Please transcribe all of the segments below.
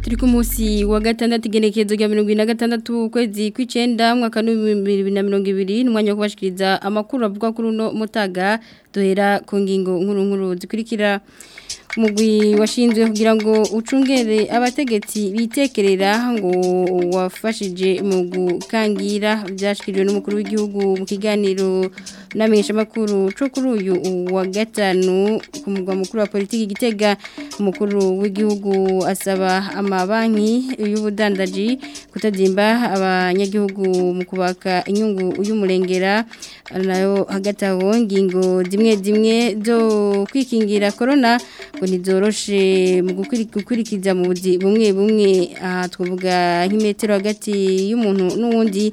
kuri ku munsi wa gatandatu igenekerezo rya mirongo ine na gatandatu ukwezi kw'icyenda mwaka bibiri na mirongo ibiri n'umwanya wo kubashikiriza amakuru avuga kuri uno ku ngingo nkuru nkuru zikurikira umugwi washinzwe kugira ngo ucungere abategetsi bitekerera ngo wafashije mu gukangira byashyikirijwe n'umukuru w'igihugu mu kiganiro namenyesha makuru cyo kuri uyu wa gatanu ku mugwa mukuru wa politiki gitega umukuru w'igihugu asaba amabanki y'ubudandaji kutadimba abanyagihugu mu kubaka inyungu y'umurengera nayo hagati aho ngingo zimwe zimwe zo kwikingira korona ngo ntizoroshe mu gukurikiza mu bumwe bumwe aha twavuga nk'imetero hagati y'umuntu n'uwundi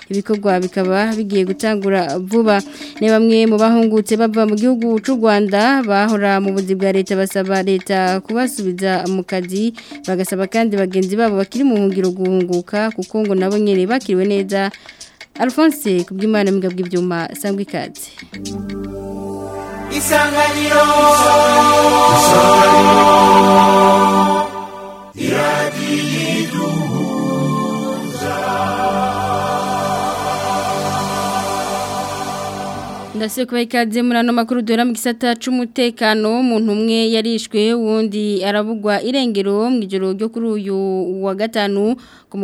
ibikorwa bikaba bigiye gutangura vuba ni bamwe mu bahungutse bava mu gihugu cy'u Rwanda bahora mu buzi bwa leta basaba leta kubasubiza mu kazi bagasaba kandi bagenzi babo bakiri mu hungiro guhunguka kuko ngo nabo nyene bakiriwe neza alphonse ku by'umwana mbwa bw'ibyuma sangwa ikaze isanganiro isanganiro iradiyo ndasiye kuba ikaze muri ano makuru duhera mu gisata cy'umutekano w'umuntu umwe yarishwe wundi arabugwa irengero mu ijoro ryo kuri uyu wa gatanu ku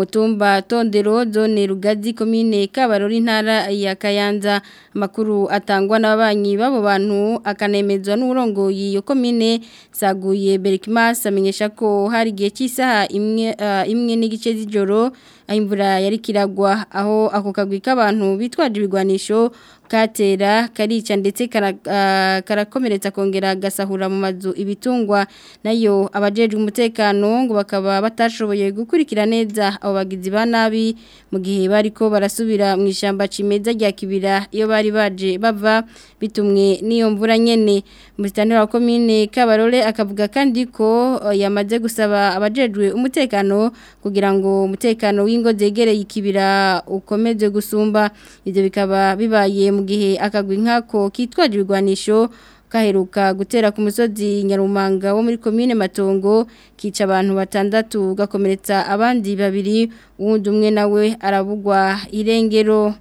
tondero zone rugazi komine kabarori intara ya kayanza makuru atangwa n'ababanyi b'abo bantu akanemezwa n'urongoye iyo komine saguye berikimasi amenyesha ko hari igihe cy'isaha imwe imwe n'igice z'ijoro imvura yari kiragwa aho ako kagwi k'abantu bitwaje ibigwanisho katera karica ndetse ah, karakomeretsa kongera gasahura mu mazu ibitungwa nayo abajejwe umutekano ngo bakaba batashoboye gukurikira neza abo bagizi ba nabi mu gihe bariko barasubira mu ishyamba cimeza rya kibira iyo bari baje bava bitumwe n'iyo mvura nyene umusitani wa komine kabarore akavuga kandi ko ah, yamaze gusaba abajejwe umutekano kugira ngo umutekano w'ingo zegereye ikibira ukomeze gusumba ibyo bikaba bibaye mu gihe akagwi nk'ako kitwaje ibigwanisho kaheruka gutera ku musozi nyarumanga wo muri komine matongo kica abantu batandatu gakomeretsa abandi babiri wundi umwe nawe arabugwa irengero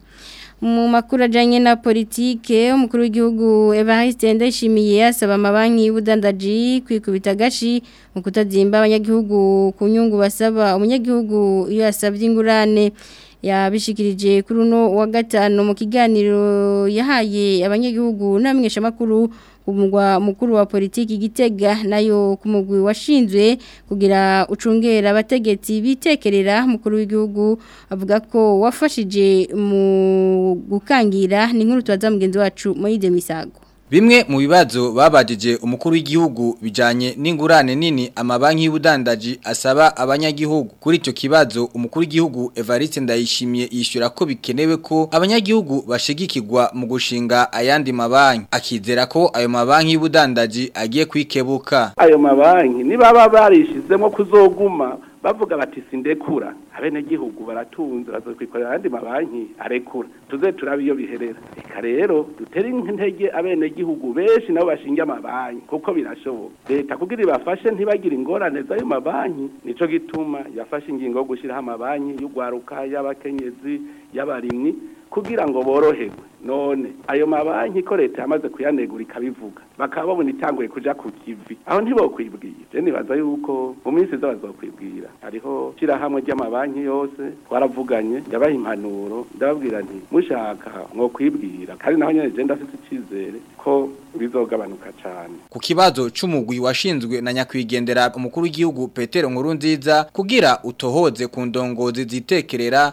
mu makuru ajyanye na politike umukuru w'igihugu Evariste ndayishimiye asaba amabanki y'ubudandaji kwikubita agashi mu kutazimba abanyagihugu ku nyungu basaba umunyagihugu iyo yasabye ingurane yabishikirije kuri uno wa gatano mu kiganiro yahaye abanyagihugu n'abamenyeshamakuru umugwa mukuru wa politiki gitega nayo ku washinzwe kugira ucungera abategetsi bitekerera mukuru w'igihugu avuga ko wafashije mu gukangira ni nkuru tubaza mugenzi wacu muri misago Bimwe mu bibazo babajije umukuru w'igihugu bijanye n'ingurane nini amabanki y'ubudandaji asaba abanyagihugu kuri icyo kibazo umukuru w'igihugu Evariste Ndayishimiye yishyura ko bikenewe ko abanyagihugu bashigikirwa mu gushinga ayandi mabanki akizera ko ayo mabanki y'ubudandaji agiye kwikebuka ayo mabanki nibaba barishizemo kuzoguma bavuga bati sindekura abenegihugu baratunze bazokwikorera ayandi mabanki arekura tuze turabe iyo biherera reka rero dutere intege abenegihugu benshi nabo bashinge amabanki kuko birashoboka leta kugira ibafashe ntibagire ingorane z'ayo mabanki nicyo gituma yafashe ingingo yo gushyiraho amabanki y'ugwaruka y'abakenyezi y'abarimyi kugira ngo boroherwe none ayo mabanki ko leta yamaze kuyanegura ikabivuga bakaba babona itanguye kuja ku kivi aho ntibokwibwira je nibaza yuko mu minsi iza bazokwibwira hariho shirahamwe ry'amabanki yose twaravuganye ndabaha impanuro ndababwira nti mushaka mwokwibwira kandi naho nyene je ndafite icizere ko bizogabanuka cyane ku kibazo cy'umugwi washinzwe na nyakwigendera umukuru w'igihugu Petero Nkuru Nkurunziza kugira utohoze ku ndongozi zitekerera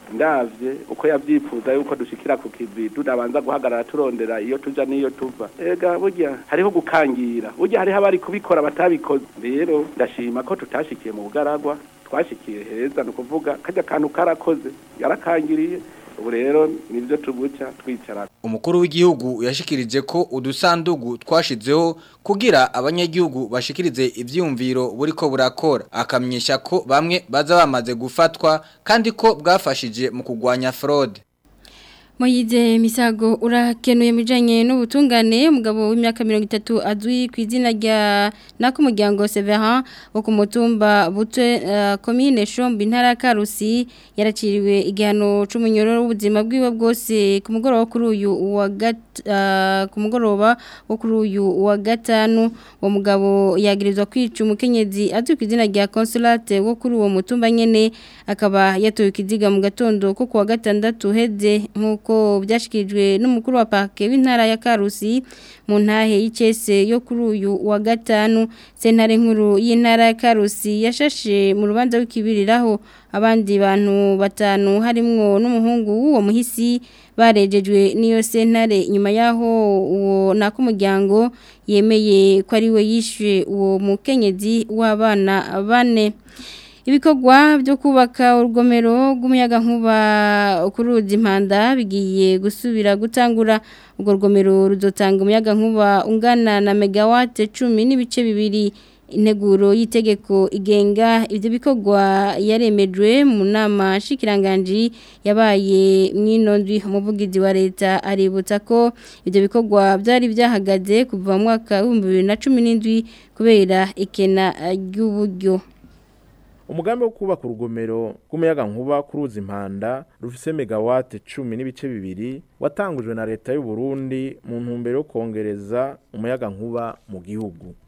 ndabye uko yabyifuza yuko dushikira ku kibi tunabanza guhagarara turondera iyo tujya n'iyo tuva ega burya hariho gukangira burya hariho abari kubikora batabikoze rero ndashima ko tutashikiye mu bugaragwa twashyikiye heza ni ukuvuga kajya kantu karakoze yarakangiriye ubu rero nibyo tubuca twicara umukuru w'igihugu yashikirije ko udusandugu twashizeho kugira abanyagihugu bashikirize ibyiyumviro buri ko burakora akamyesha ko bamwe baza bamaze gufatwa kandi ko bwafashije mu kurwanya forode Moyize misago urakenuye mujanye n'ubutungane umugabo w'imyaka 30 azwi ku izina rya nakumuryango Severin wo kumutumba butwe uh, commune Shombi ntara Karusi yaraciriwe igihano c'umunyororo w'ubuzima bwiwe bwose ku mugoroba kuri uyu wa uh, ku mugoroba wo kuri uyu wa gatanu wo mugabo yagirizwa kwica umukenyezi azwi ku izina rya Consolate wo uwo mutumba nyene akaba yatoye ikiziga mu gatondo ko kuwa gatandatu heze nkuko nk'uko byashikirijwe n'umukuru wa parke w'intara ya Karusi mu ntahe y'icese yo kuri uyu wa gatanu sentare nkuru y'intara ya Karusi yashashe mu rubanza rw'ikibiriraho abandi bantu batanu harimo n'umuhungu w'uwo muhisi barejejwe n'iyo sentare nyuma yaho uwo nakumuryango yemeye ko ari we yishyuye uwo mukenyezi w'abana bane ibikorwa byo kubaka urugomero rw'umuyagankuba kuri ruzi bigiye gusubira gutangura urwo rugomero rudutanga umuyagankuba ungana na megawate cumi n'ibice bibiri integuro y'itegeko igenga ibyo bikorwa yaremejwe mu nama shikiranganji yabaye mw'inondwi umuvugizi wa leta aributsa ko ibyo bikorwa byari byahagaze kuva mu mwaka w'ibihumbi bibiri na cumi n'indwi kubera ikena ry'uburyo umugambi wo kubaka urugomero rw'umuyaga nkuba kuri uzi impanda rufise megawate cumi n'ibice bibiri watangujwe na leta y'u Burundi mu ntumbero yo kongereza umuyaga mu gihugu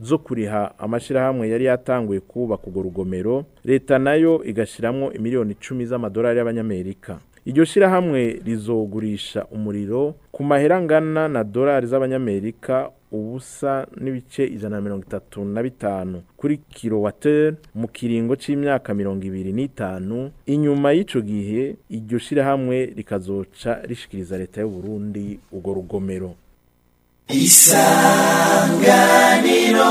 zo kuriha amashyirahamwe yari yatanguye kubaka urwo rugomero leta nayo igashyiramo miliyoni icumi z'amadolari y'abanyamerika iryo shyirahamwe rizogurisha umuriro ku mahera angana na dolari z'abanyamerika ubusa n'ibice ijana na mirongo itatu na bitanu kuri kilowateri mu kiringo cy'imyaka mirongo ibiri n'itanu inyuma y'icyo gihe iryo shyirahamwe rikazoca rishikiriza leta y’u Burundi urwo rugomero isanganiro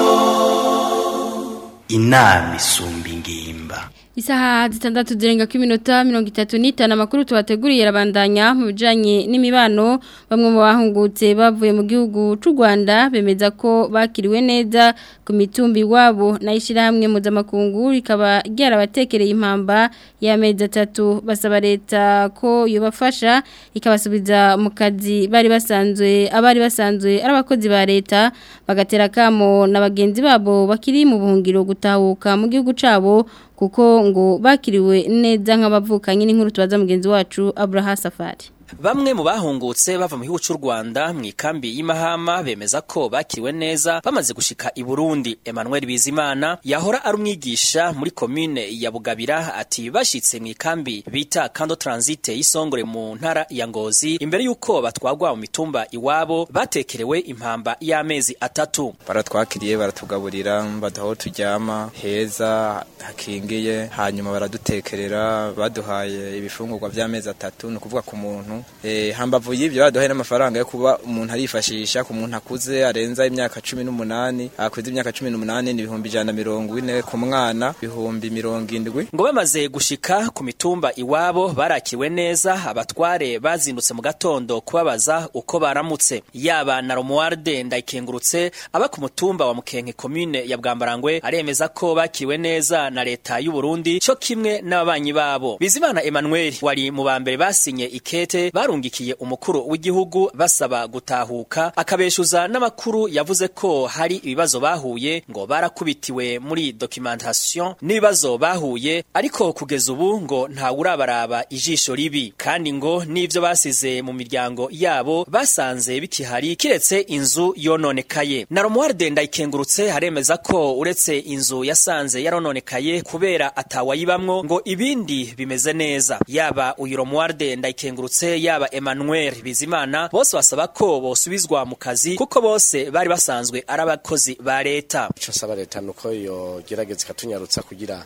inama isumba ingimba Isaha zitandatu zirenga iminota mirongo itatu n'itanu amakuru tubateguriye arabandanya mu bijyanye n'imibano bamwe mu bahungutse bavuye mu gihugu cy'u Rwanda bemeza ko bakiriwe neza ku mitumbi iwabo na Ishyirahamwe mpuzamakungu rikaba ryarabatekereye impamba y'amezi atatu basaba leta ko yabafasha ikabasubiza mu kazi bari basanzwe abari basanzwe ari abakozi ba leta bagatera akamo na bagenzi babo bakiri mu buhungiro gutahuka mu gihugu cyabo kuko ngo bakiriwe neza nk'abavukanye n'inkuru tubaza mugenzi wacu Abraha Safari bamwe mu bahungutse bava mu gihugu cy'u Rwanda mu ikambi y'imahama bemeza ko bakiriwe neza bamaze gushika i Burundi Emmanuel Bizimana yahora ari umwigisha muri Komine ya Bugabira ati “Bashyitse mu ikambi bita Kando Transit y'Isongore mu ntara ya Ngozi imbere yuko batwagwa mu mitumba iwabo batekerewe impamba y'amezi atatu baratwakiriye baratugaburira badaho turyama heza hakingiye hanyuma baradutekerera baduhaye ibifungurwa by'amezi atatu ni ukuvuga ku muntu Eh, hambavu y'ibyo baduhaye n'amafaranga yo kuba umuntu arifashisha ku muntu akuze arenza imyaka cumi n'umunani akuze imyaka cumi n'umunani ni ibihumbi ijana na mirongo ine ku mwana ibihumbi mirongo indwi ngo bamaze gushika ku mitumba iwabo barakiwe neza abatware bazindutse mu gatondo kubabaza uko baramutse yaba na romuwarde ndayikengurutse aba ku mutumba wa mukenke komine ya bwambarangwe aremeza ko bakiriwe neza na leta y'uburundi cyo kimwe n'ababanyi babo bizimana emmanuel wari mu ba mbere basinye ikete barungikiye umukuru w'igihugu basaba gutahuka akabeshuza n'amakuru yavuze ko hari ibibazo bahuye ngo barakubitiwe muri documentation n'ibibazo bahuye ariko kugeza ubu ngo ntawurabaraba ijisho ribi kandi ngo n’ibyo basize mu miryango yabo basanze bikihari kiretse inzu yononekaye na Romualde Ndayikengurutse haremeza ko uretse inzu yasanze yarononekaye kubera atawayibamwo ngo ibindi bimeze neza yaba uyu Romualde Ndayikengurutse yaba Emmanuel Bizimana bose basaba ko bosubizwa mu kazi kuko bose bari basanzwe ari abakozi ba leta ico saba leta nuko yogerageza ikatunyarutsa kugira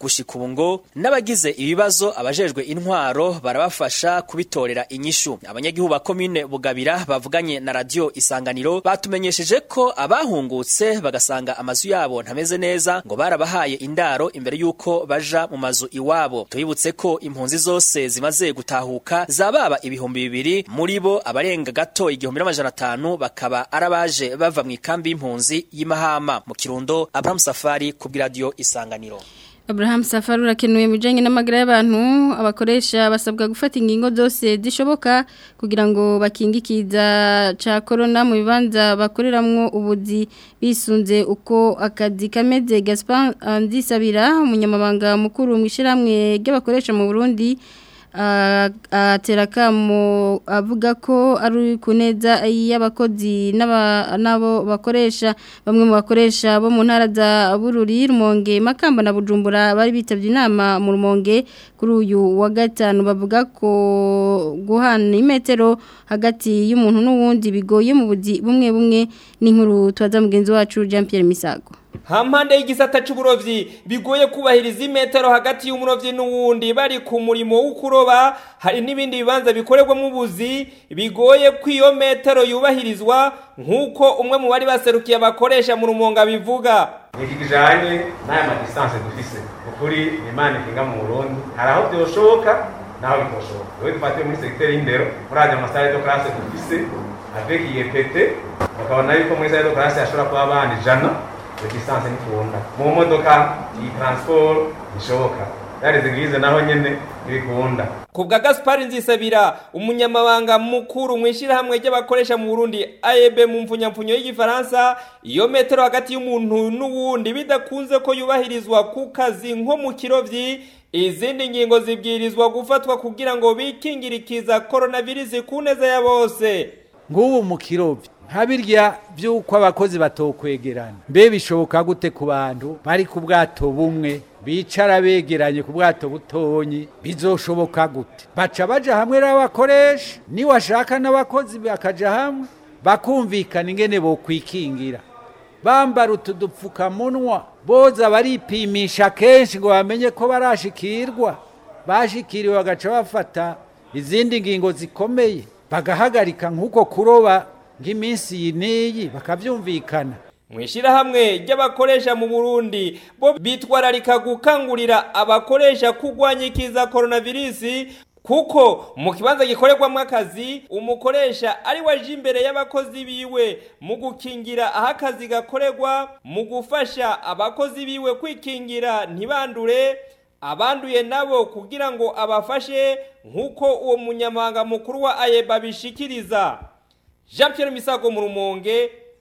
gushika ubu ngo n'abagize ibibazo abajejwe intwaro barabafasha kubitorera inyishu abanyagihugu ba komine bugabira bavuganye na radio isanganiro batumenyesheje ko abahungutse bagasanga amazu yabo ntameze neza ngo barabahaye indaro imbere yuko baja mu mazu iwabo tubibutse ko impunzi zose zimaze gutahuka zababa ibihumbi bibiri muri bo abarenga gato igihumbi n'amajana atanu bakaba arabaje bava mu ikambi y'impunzi y'imahama mu kirundo Abraham Safari ku bw'iradio isanganiro Abraham Safari urakenuye mu n'amagara y'abantu abakoresha basabwa gufata ingingo zose dishoboka kugira ngo bakingikiza ikiza Corona mu bibanza bakoreramo ubudi bisunze uko akazi kameze Gaspar andisabira umunyamabanga mukuru mu ishyirahamwe ry'abakoresha mu Burundi aterakamo ah, ah, avuga ko ari ku neza y'abakozi n'abo bakoresha bamwe mu bakoresha bo mu ntara za bururi rumonge makamba na bujumbura bari bitabye inama mu rumonge kuri uyu wa gatanu bavuga ko guhana imetero hagati y'umuntu n'uwundi bigoye mu buzi bumwe bumwe n'inkuru twaza mugenzi wacu Jean Pierre Misago hampande y'igisata cy'uburobyi bigoye kubahiriza imetero hagati y'umurobyi n'uwundi bari ku murimo wo kuroba hari n'ibindi bibanza bikorerwamo ubuzi bigoye ko iyo metero yubahirizwa nk'uko umwe mu bari baserukiye abakoresha mu rumonga bivuga iki kijyanye n'aya madisanse dufise ukuri imana ikinga mu burundi hari aho byoshoboka naho bitoshoboka wowe dufatiye muri segiteri y'indero murajya amasare do karase dufise avec iyepete bakabona yuko muri sare do hashobora kuba abana ijana resistance ntikunda mu modoka iyi taransiporo bishoboka byareze bwiza naho nyine ntibikunda ku bwa gaspari nzisabira umunyamabanga mukuru mu ishyirahamwe ry'abakoresha mu burundi ayeb mu mfunyamfunyo y'igifaransa iyo metero hagati y'umuntu n'uwundi bidakunze ko yubahirizwa ku kazi nko mu kirobyi izindi ngingo zibwirizwa gufatwa kugira ngo bikingirikiza koronavirusi ku neza ya bose ngubu mu habirya by'uko abakozi batokwegerana mbe bishoboka gute ku bantu bari ku bwato bumwe bicara begeranye ku bwato butonyi bizoshoboka gute baca baja hamwe n'abakoresha niwashaka n'abakozi bakaja hamwe bakumvikana ingene bokwikingira bambara utu boza baripimisha kenshi ngo bamenye ko barashikirwa bashikiriwe bagaca bafata izindi ngingo zikomeye bagahagarika nk'uko kuroba nk'iminsi iyi n'iyi bakabyumvikana mu ishyirahamwe ry'abakoresha mu burundi bo bitwararika gukangurira abakoresha kurwanya ikiza coronavirus kuko mu kibanza gikorerwamo akazi umukoresha ari we aje imbere y'abakozi biwe mu gukingira aho akazi gakorerwa mu gufasha abakozi biwe kwikingira ntibandure abanduye nabo kugira ngo abafashe nk'uko uwo munyamabanga mukuru wa aye babishikiriza jean Pierre misago mu rumonge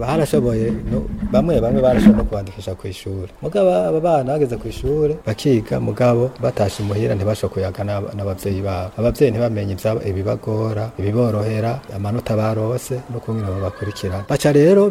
barashoboye bamwe bamwe barashoboye no kubandikisha ku ishuri mugabo aba bana bageze ku ishuri bakiga mugabo batashe imuhira ntibashobora kuyaga n'ababyeyi babo ababyeyi ntibamenye ibibagora ibiborohera amanota barose no kumwe babakurikirana baca rero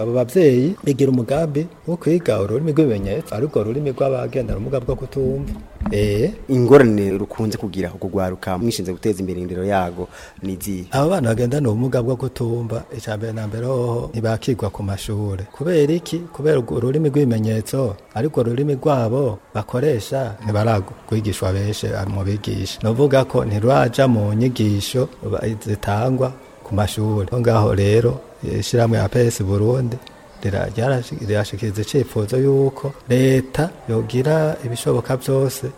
abo babyeyi bigira umugambi wo kwiga ururimi rw'ibimenyetso ariko ururimi rw'abagendana ubumuga bwo kutumva Eh? ingorane rukunze kugira ukugwaruka mwishinze guteza imbere indero yago niziye aba bana bagendana ubumuga bwo kutumva icambere na mbere hoho ntibakigwa ku mashure kubera iki kubera ururimi rw'ibimenyetso ariko ururimi rwabo bakoresha ntibaragwigishwa benshi mu bigisha novuga ko ntirwaja mu nyigisho zitangwa ku mashure ngaho rero ishyirahamwe ya pesi burundi ryashyikirijwe icyifuzo y'uko leta yogira ibishoboka byose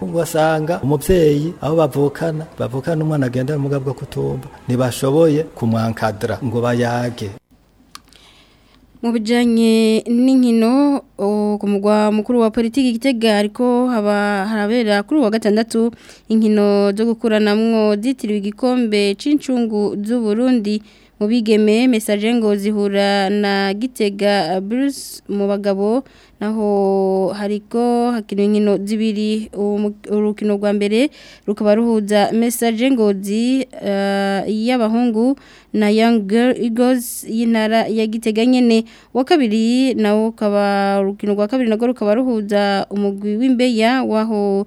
ugasanga umubyeyi aho bavukana bavukana umwana agendana ubumuga bwo kutumva ntibashoboye kumwankadira ngo bayage mu bijyanye n'inkino ku mugwa mukuru wa politiki igitega ariko haba harabera kuri uwa gatandatu inkino zo gukuranamwo zitiriwe igikombe cy'incungu z'uburundi mu bigeme ngo zihura na gitega eh, Bruce mu bagabo naho hariko hakinwe inkino zibiri urukino rwa mbere rukaba ruhuza mesaje ngozi uh, eh, y'abahungu na Young Girl Eagles y'intara ya Gitega nyene wa kabiri nawo ukaba urukino rwa kabiri nagoro ukaba ruhuza umugwi w'imbeya waho